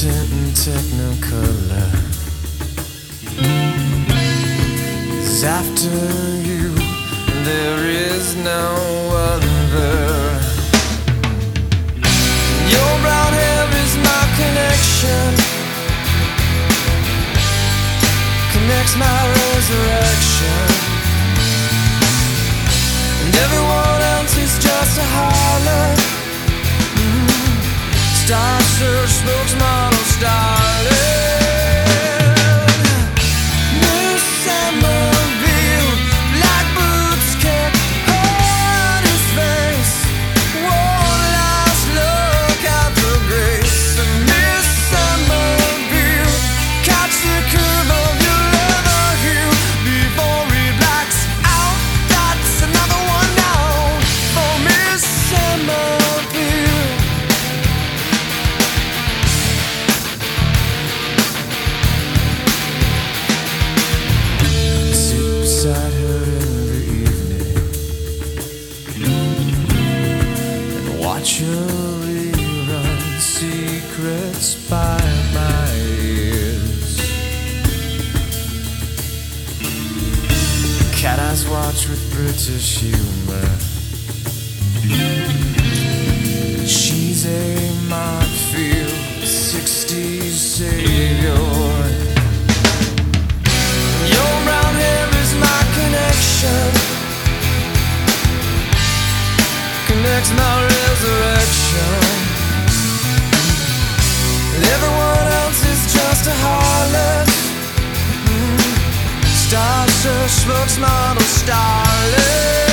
potent and technicolor. Cause after you, there is no other. Your brown hair is my connection. Connects my resurrection. And everyone Star Search spokesmodel starlet. Her rerun secrets by my ears. Cat eyes watch with British humor. She's a Montfield 60s savior. Your brown And everyone else is just a harlot. Mm. Spokesmodel starlet.